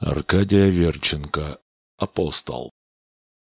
Аркадия Верченко. Апостол.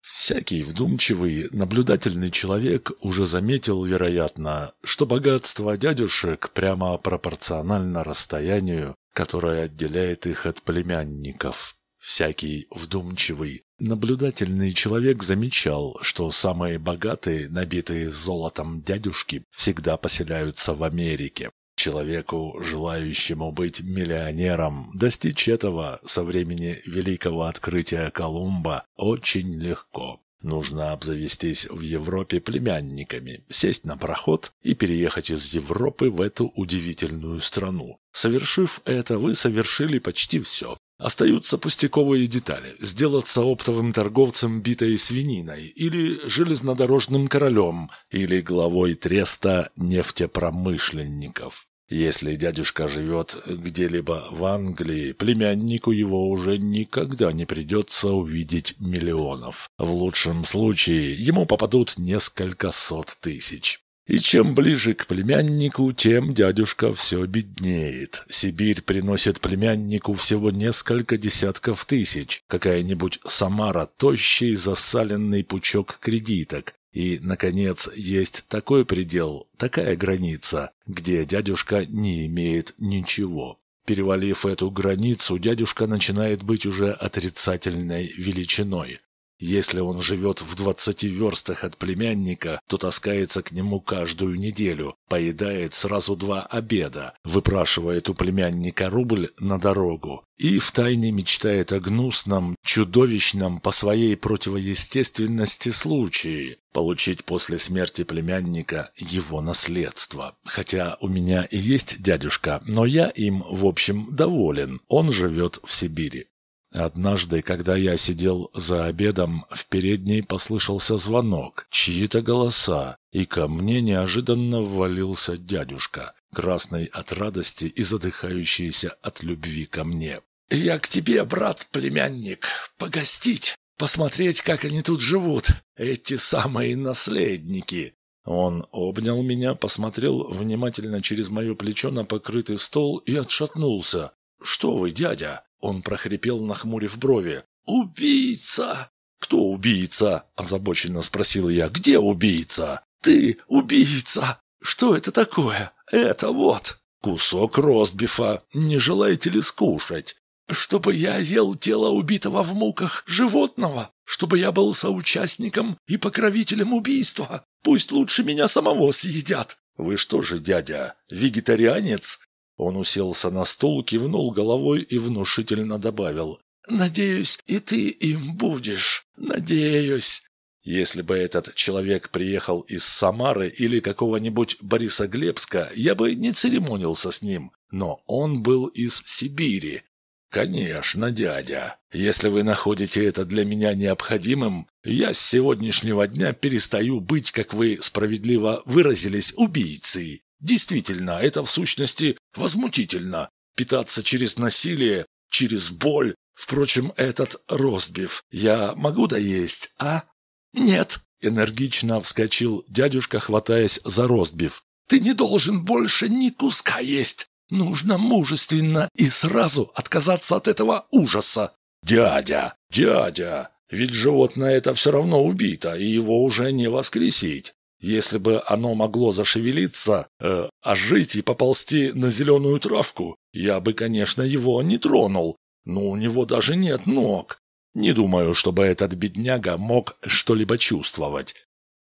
Всякий вдумчивый, наблюдательный человек уже заметил, вероятно, что богатство дядюшек прямо пропорционально расстоянию, которое отделяет их от племянников. Всякий вдумчивый, наблюдательный человек замечал, что самые богатые, набитые золотом дядюшки всегда поселяются в Америке. Человеку, желающему быть миллионером, достичь этого со времени великого открытия Колумба очень легко. Нужно обзавестись в Европе племянниками, сесть на проход и переехать из Европы в эту удивительную страну. Совершив это, вы совершили почти все. Остаются пустяковые детали. Сделаться оптовым торговцем битой свининой, или железнодорожным королем, или главой треста нефтепромышленников. Если дядюшка живет где-либо в Англии, племяннику его уже никогда не придется увидеть миллионов. В лучшем случае ему попадут несколько сот тысяч. И чем ближе к племяннику, тем дядюшка все беднеет. Сибирь приносит племяннику всего несколько десятков тысяч. Какая-нибудь Самара – тощий засаленный пучок кредиток. И, наконец, есть такой предел, такая граница, где дядюшка не имеет ничего. Перевалив эту границу, дядюшка начинает быть уже отрицательной величиной. Если он живет в двадцати верстах от племянника, то таскается к нему каждую неделю, поедает сразу два обеда, выпрашивает у племянника рубль на дорогу и втайне мечтает о гнусном, чудовищном по своей противоестественности случае получить после смерти племянника его наследство. Хотя у меня и есть дядюшка, но я им, в общем, доволен. Он живет в Сибири. Однажды, когда я сидел за обедом, в передней послышался звонок, чьи-то голоса, и ко мне неожиданно ввалился дядюшка, красный от радости и задыхающийся от любви ко мне. «Я к тебе, брат-племянник, погостить, посмотреть, как они тут живут, эти самые наследники». Он обнял меня, посмотрел внимательно через мое плечо на покрытый стол и отшатнулся. «Что вы, дядя?» Он прохрипел, нахмурив брови. «Убийца!» «Кто убийца?» – озабоченно спросил я. «Где убийца?» «Ты убийца!» «Что это такое?» «Это вот!» «Кусок ростбифа. Не желаете ли скушать?» «Чтобы я ел тело убитого в муках животного? Чтобы я был соучастником и покровителем убийства? Пусть лучше меня самого съедят!» «Вы что же, дядя, вегетарианец?» Он уселся на стул, кивнул головой и внушительно добавил. «Надеюсь, и ты им будешь. Надеюсь». Если бы этот человек приехал из Самары или какого-нибудь Борисоглебска, я бы не церемонился с ним. Но он был из Сибири. «Конечно, дядя. Если вы находите это для меня необходимым, я с сегодняшнего дня перестаю быть, как вы справедливо выразились, убийцей. Действительно, это в сущности возмутительно. Питаться через насилие, через боль. Впрочем, этот ростбиф я могу доесть, а? Нет, энергично вскочил дядюшка, хватаясь за ростбиф. Ты не должен больше ни куска есть. Нужно мужественно и сразу отказаться от этого ужаса. Дядя, дядя, ведь животное это все равно убито, и его уже не воскресить. Если бы оно могло зашевелиться, э, ожить и поползти на зеленую травку, я бы, конечно, его не тронул, но у него даже нет ног. Не думаю, чтобы этот бедняга мог что-либо чувствовать.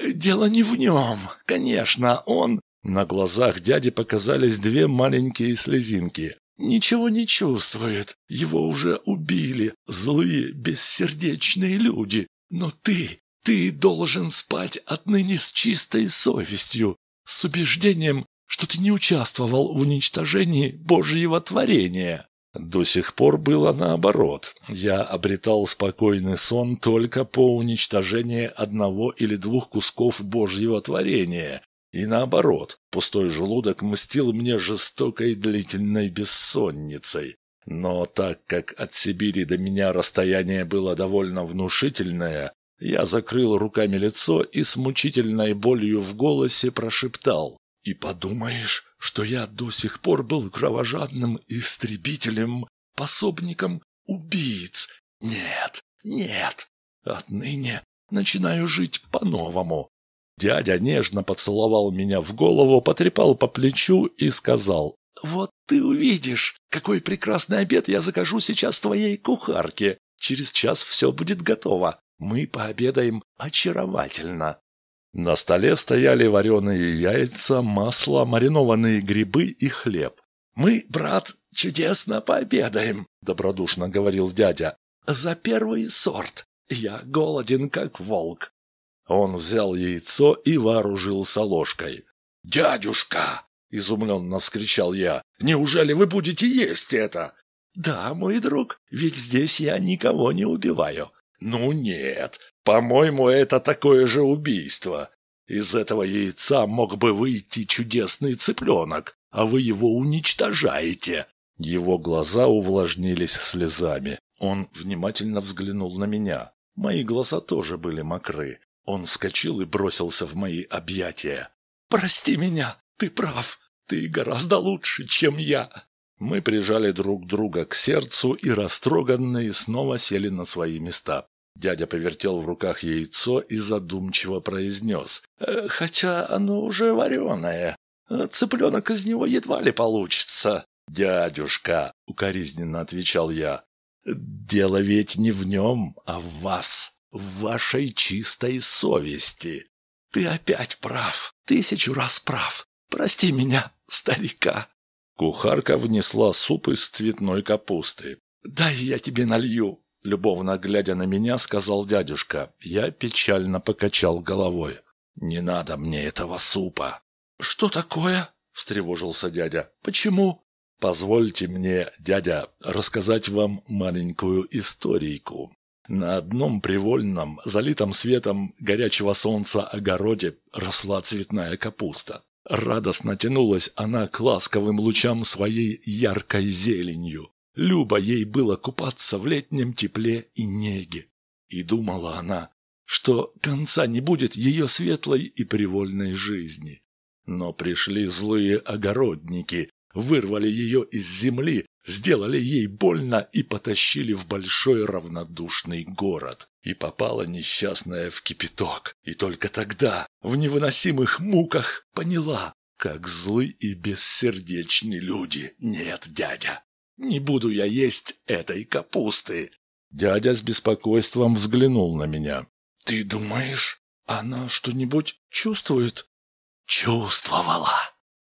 «Дело не в нем. Конечно, он...» На глазах дяди показались две маленькие слезинки. «Ничего не чувствует. Его уже убили. Злые, бессердечные люди. Но ты ты должен спать отныне с чистой совестью, с убеждением, что ты не участвовал в уничтожении Божьего творения. До сих пор было наоборот. Я обретал спокойный сон только по уничтожении одного или двух кусков Божьего творения. И наоборот, пустой желудок мстил мне жестокой длительной бессонницей. Но так как от Сибири до меня расстояние было довольно внушительное, я закрыл руками лицо и с мучительной болью в голосе прошептал. «И подумаешь, что я до сих пор был кровожадным истребителем, пособником убийц. Нет, нет. Отныне начинаю жить по-новому. Дядя нежно поцеловал меня в голову, потрепал по плечу и сказал, «Вот ты увидишь, какой прекрасный обед я закажу сейчас твоей кухарке. Через час все будет готово. Мы пообедаем очаровательно». На столе стояли вареные яйца, масло, маринованные грибы и хлеб. «Мы, брат, чудесно пообедаем», — добродушно говорил дядя. «За первый сорт. Я голоден, как волк». Он взял яйцо и вооружился ложкой. «Дядюшка!» — изумленно вскричал я. «Неужели вы будете есть это?» «Да, мой друг, ведь здесь я никого не убиваю». «Ну нет, по-моему, это такое же убийство. Из этого яйца мог бы выйти чудесный цыпленок, а вы его уничтожаете». Его глаза увлажнились слезами. Он внимательно взглянул на меня. Мои глаза тоже были мокры. Он вскочил и бросился в мои объятия. «Прости меня, ты прав, ты гораздо лучше, чем я». Мы прижали друг друга к сердцу и растроганные снова сели на свои места. Дядя повертел в руках яйцо и задумчиво произнес. «Э, «Хотя оно уже вареное. Цыпленок из него едва ли получится». «Дядюшка», — укоризненно отвечал я, — «дело ведь не в нем, а в вас, в вашей чистой совести». «Ты опять прав, тысячу раз прав. Прости меня, старика». Кухарка внесла суп из цветной капусты. «Дай я тебе налью», Любовно глядя на меня, сказал дядюшка. Я печально покачал головой. «Не надо мне этого супа». «Что такое?» – встревожился дядя. «Почему?» «Позвольте мне, дядя, рассказать вам маленькую историйку. На одном привольном, залитом светом горячего солнца огороде росла цветная капуста. Радостно тянулась она к ласковым лучам своей яркой зеленью. Любо ей было купаться в летнем тепле и неге. И думала она, что конца не будет ее светлой и привольной жизни. Но пришли злые огородники, вырвали ее из земли, сделали ей больно и потащили в большой равнодушный город. И попала несчастная в кипяток. И только тогда, в невыносимых муках, поняла, как злы и бессердечны люди. Нет, дядя, не буду я есть этой капусты. Дядя с беспокойством взглянул на меня. Ты думаешь, она что-нибудь чувствует? Чувствовала,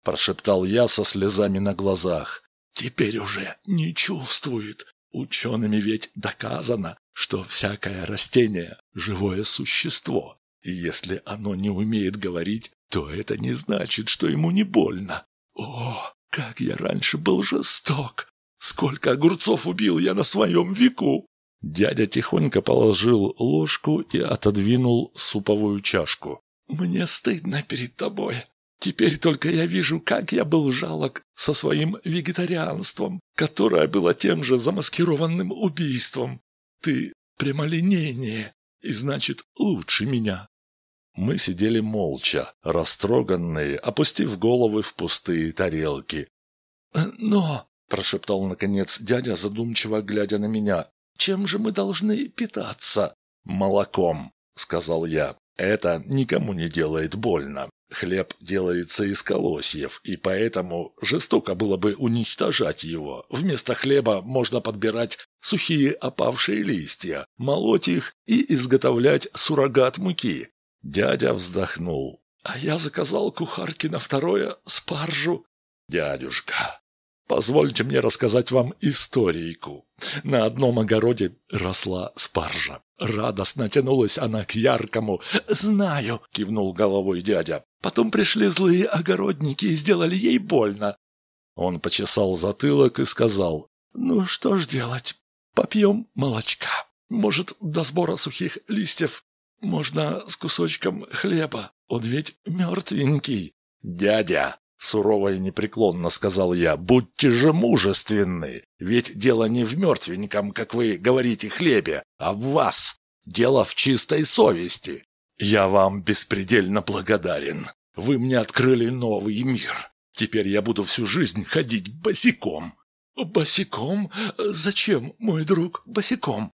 прошептал я со слезами на глазах. Теперь уже не чувствует. Учеными ведь доказано, что всякое растение – живое существо. И если оно не умеет говорить, то это не значит, что ему не больно. О, как я раньше был жесток! Сколько огурцов убил я на своем веку!» Дядя тихонько положил ложку и отодвинул суповую чашку. «Мне стыдно перед тобой. Теперь только я вижу, как я был жалок со своим вегетарианством, которое было тем же замаскированным убийством. Ты прямолинейнее и, значит, лучше меня». Мы сидели молча, растроганные, опустив головы в пустые тарелки. «Но прошептал наконец дядя, задумчиво глядя на меня. «Чем же мы должны питаться?» «Молоком», — сказал я. «Это никому не делает больно. Хлеб делается из колосьев, и поэтому жестоко было бы уничтожать его. Вместо хлеба можно подбирать сухие опавшие листья, молоть их и изготовлять суррогат муки». Дядя вздохнул. «А я заказал кухарке на второе спаржу». «Дядюшка, Позвольте мне рассказать вам историйку. На одном огороде росла спаржа. Радостно тянулась она к яркому. «Знаю», — кивнул головой дядя. «Потом пришли злые огородники и сделали ей больно». Он почесал затылок и сказал. «Ну что ж делать? Попьем молочка. Может, до сбора сухих листьев. Можно с кусочком хлеба. Он ведь мертвенький». «Дядя», Сурово и непреклонно сказал я, будьте же мужественны, ведь дело не в мертвеньком, как вы говорите, хлебе, а в вас. Дело в чистой совести. Я вам беспредельно благодарен. Вы мне открыли новый мир. Теперь я буду всю жизнь ходить босиком. «Босиком? Зачем, мой друг, босиком?»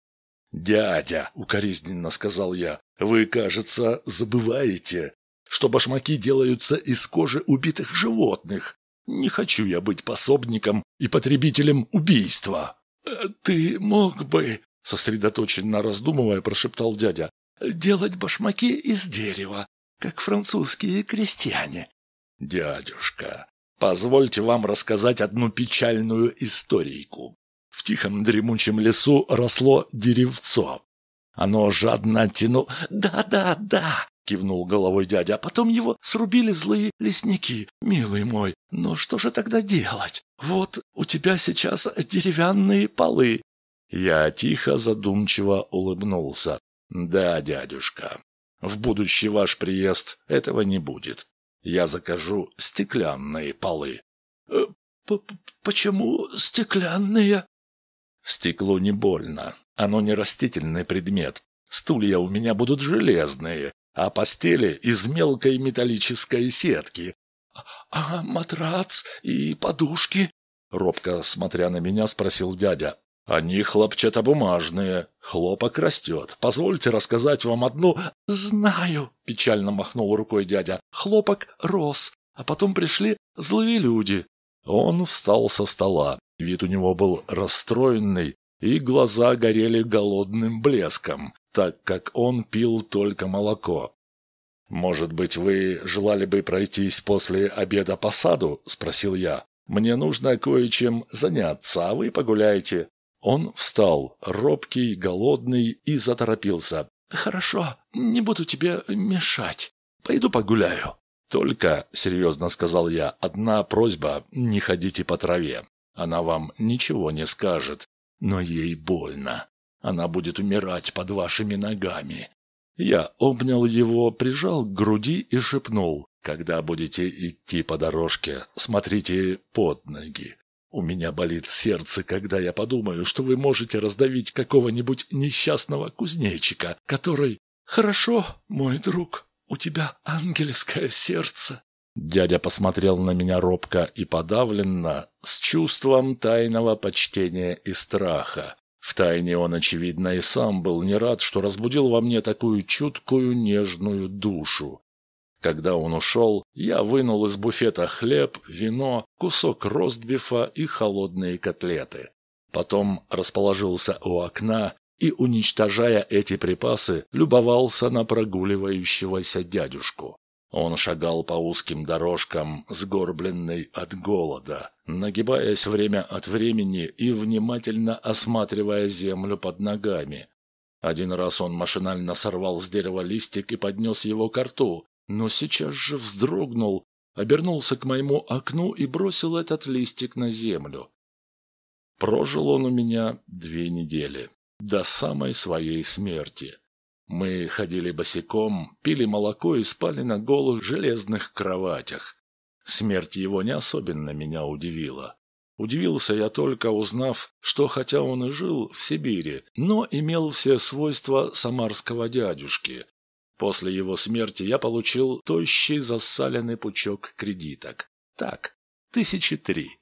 «Дядя», — укоризненно сказал я, — «вы, кажется, забываете, что башмаки делаются из кожи убитых животных. Не хочу я быть пособником и потребителем убийства». «Э, «Ты мог бы», — сосредоточенно раздумывая, прошептал дядя, «делать башмаки из дерева, как французские крестьяне». «Дядюшка, позвольте вам рассказать одну печальную историйку. В тихом дремучем лесу росло деревцо. Оно жадно тянуло... «Да, да, да!» — кивнул головой дядя. «А потом его срубили злые лесники, милый мой. Но что же тогда делать? Вот у тебя сейчас деревянные полы». Я тихо, задумчиво улыбнулся. «Да, дядюшка, в будущий ваш приезд этого не будет. Я закажу стеклянные полы». «Э, «Почему стеклянные?» Стекло не больно. Оно не растительный предмет. Стулья у меня будут железные, а постели из мелкой металлической сетки. «А матрац и подушки?» Робко смотря на меня, спросил дядя. «Они хлопчатобумажные. Хлопок растет. Позвольте рассказать вам одну...» «Знаю», — печально махнул рукой дядя. «Хлопок рос, а потом пришли злые люди». Он встал со стола. Вид у него был расстроенный, и глаза горели голодным блеском, так как он пил только молоко. «Может быть, вы желали бы пройтись после обеда по саду?» – спросил я. «Мне нужно кое-чем заняться, а вы погуляйте». Он встал, робкий, голодный, и заторопился. «Хорошо, не буду тебе мешать. Пойду погуляю». «Только», — серьезно сказал я, — «одна просьба — не ходите по траве. Она вам ничего не скажет, но ей больно. Она будет умирать под вашими ногами. Я обнял его, прижал к груди и шепнул, когда будете идти по дорожке, смотрите под ноги. У меня болит сердце, когда я подумаю, что вы можете раздавить какого-нибудь несчастного кузнечика, который... Хорошо, мой друг, у тебя ангельское сердце. Дядя посмотрел на меня робко и подавленно, с чувством тайного почтения и страха. Втайне он, очевидно, и сам был не рад, что разбудил во мне такую чуткую, нежную душу. Когда он ушел, я вынул из буфета хлеб, вино, кусок ростбифа и холодные котлеты. Потом расположился у окна и, уничтожая эти припасы, любовался на прогуливающегося дядюшку. Он шагал по узким дорожкам, сгорбленный от голода, нагибаясь время от времени и внимательно осматривая землю под ногами. Один раз он машинально сорвал с дерева листик и поднес его к рту, но сейчас же вздрогнул, обернулся к моему окну и бросил этот листик на землю. Прожил он у меня две недели, до самой своей смерти. Мы ходили босиком, пили молоко и спали на голых железных кроватях. Смерть его не особенно меня удивила. Удивился я только, узнав, что хотя он и жил в Сибири, но имел все свойства самарского дядюшки. После его смерти я получил тощий засаленный пучок кредиток. Так, тысячи три.